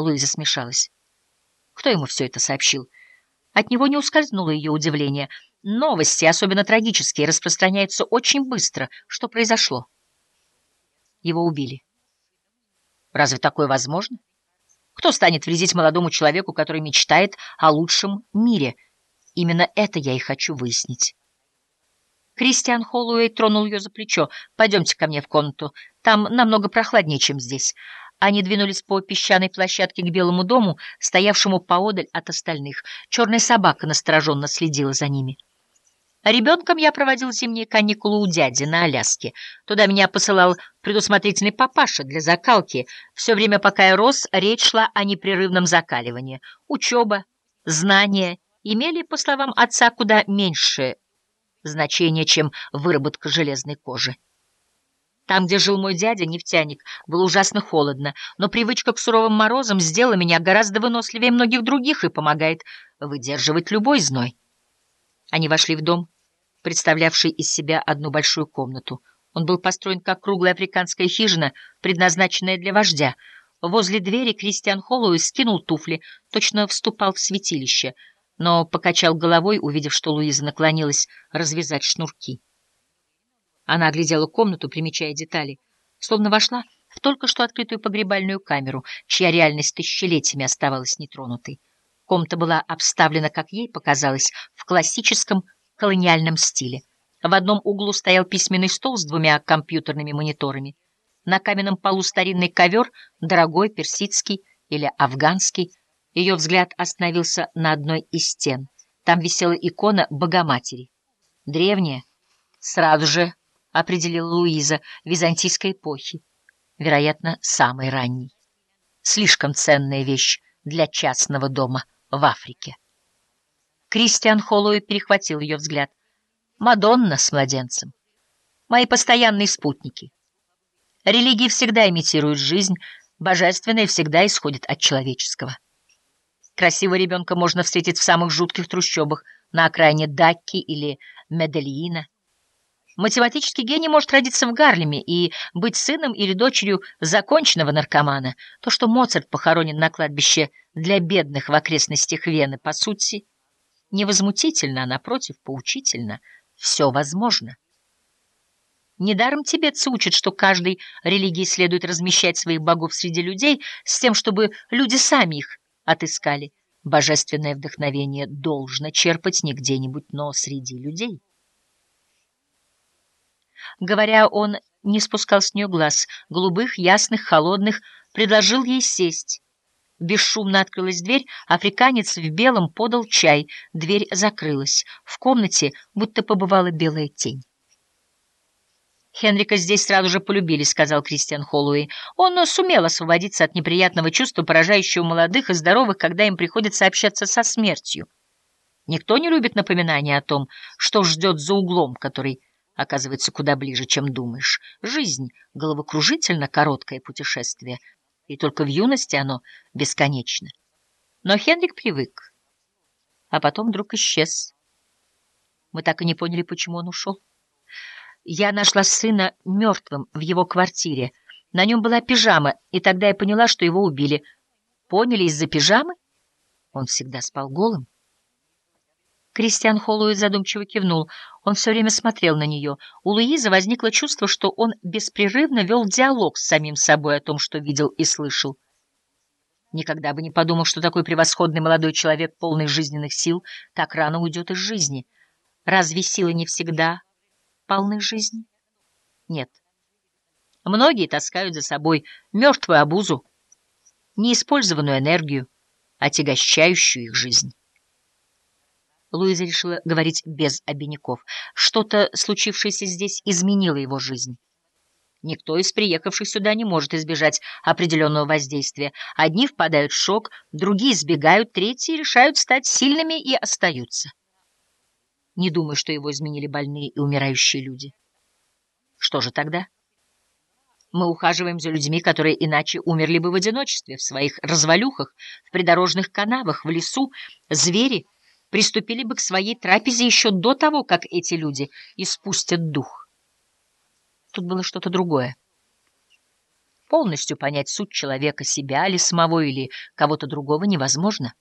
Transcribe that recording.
Луиза смешалась. Кто ему все это сообщил? От него не ускользнуло ее удивление. Новости, особенно трагические, распространяются очень быстро. Что произошло? Его убили. Разве такое возможно? Кто станет вредить молодому человеку, который мечтает о лучшем мире? Именно это я и хочу выяснить. Кристиан Холлоуэй тронул ее за плечо. «Пойдемте ко мне в комнату. Там намного прохладнее, чем здесь». Они двинулись по песчаной площадке к Белому дому, стоявшему поодаль от остальных. Черная собака настороженно следила за ними. Ребенком я проводил зимние каникулы у дяди на Аляске. Туда меня посылал предусмотрительный папаша для закалки. Все время, пока я рос, речь шла о непрерывном закаливании. Учеба, знания имели, по словам отца, куда меньше значения, чем выработка железной кожи. Там, где жил мой дядя, нефтяник, было ужасно холодно, но привычка к суровым морозам сделала меня гораздо выносливее многих других и помогает выдерживать любой зной. Они вошли в дом, представлявший из себя одну большую комнату. Он был построен как круглая африканская хижина, предназначенная для вождя. Возле двери Кристиан Холлоуи скинул туфли, точно вступал в святилище, но покачал головой, увидев, что Луиза наклонилась развязать шнурки. Она оглядела комнату, примечая детали, словно вошла в только что открытую погребальную камеру, чья реальность тысячелетиями оставалась нетронутой. Комната была обставлена, как ей показалось, в классическом колониальном стиле. В одном углу стоял письменный стол с двумя компьютерными мониторами. На каменном полу старинный ковер, дорогой, персидский или афганский. Ее взгляд остановился на одной из стен. Там висела икона Богоматери. Древняя, сразу же — определила Луиза, — византийской эпохи. Вероятно, самой ранней. Слишком ценная вещь для частного дома в Африке. Кристиан Холлоуи перехватил ее взгляд. «Мадонна с младенцем. Мои постоянные спутники. Религии всегда имитируют жизнь, божественное всегда исходит от человеческого. Красивого ребенка можно встретить в самых жутких трущобах на окраине Дакки или Медельина. Математический гений может родиться в Гарлеме и быть сыном или дочерью законченного наркомана. То, что Моцарт похоронен на кладбище для бедных в окрестностях Вены, по сути, невозмутительно, а напротив, поучительно. Все возможно. Недаром тибетцы учат, что каждой религии следует размещать своих богов среди людей с тем, чтобы люди сами их отыскали. Божественное вдохновение должно черпать не где-нибудь, но среди людей. Говоря, он не спускал с нее глаз, голубых, ясных, холодных, предложил ей сесть. Бесшумно открылась дверь, африканец в белом подал чай, дверь закрылась. В комнате будто побывала белая тень. «Хенрика здесь сразу же полюбили», — сказал Кристиан Холлоуэй. «Он сумел освободиться от неприятного чувства, поражающего молодых и здоровых, когда им приходится общаться со смертью. Никто не любит напоминания о том, что ждет за углом, который оказывается куда ближе, чем думаешь. Жизнь — головокружительно короткое путешествие, и только в юности оно бесконечно. Но Хенрик привык, а потом вдруг исчез. Мы так и не поняли, почему он ушел. Я нашла сына мертвым в его квартире. На нем была пижама, и тогда я поняла, что его убили. Поняли из-за пижамы? Он всегда спал голым. Кристиан Холлоуэй задумчиво кивнул. Он все время смотрел на нее. У Луизы возникло чувство, что он беспрерывно вел диалог с самим собой о том, что видел и слышал. Никогда бы не подумал, что такой превосходный молодой человек, полный жизненных сил, так рано уйдет из жизни. Разве силы не всегда полны жизни? Нет. Многие таскают за собой мертвую обузу, неиспользованную энергию, отягощающую их жизнь. Луиза решила говорить без обиняков. Что-то, случившееся здесь, изменило его жизнь. Никто из приехавших сюда не может избежать определенного воздействия. Одни впадают в шок, другие избегают, третьи решают стать сильными и остаются. Не думаю, что его изменили больные и умирающие люди. Что же тогда? Мы ухаживаем за людьми, которые иначе умерли бы в одиночестве, в своих развалюхах, в придорожных канавах, в лесу. Звери — приступили бы к своей трапезе еще до того, как эти люди испустят дух. Тут было что-то другое. Полностью понять суть человека, себя или самого, или кого-то другого невозможно.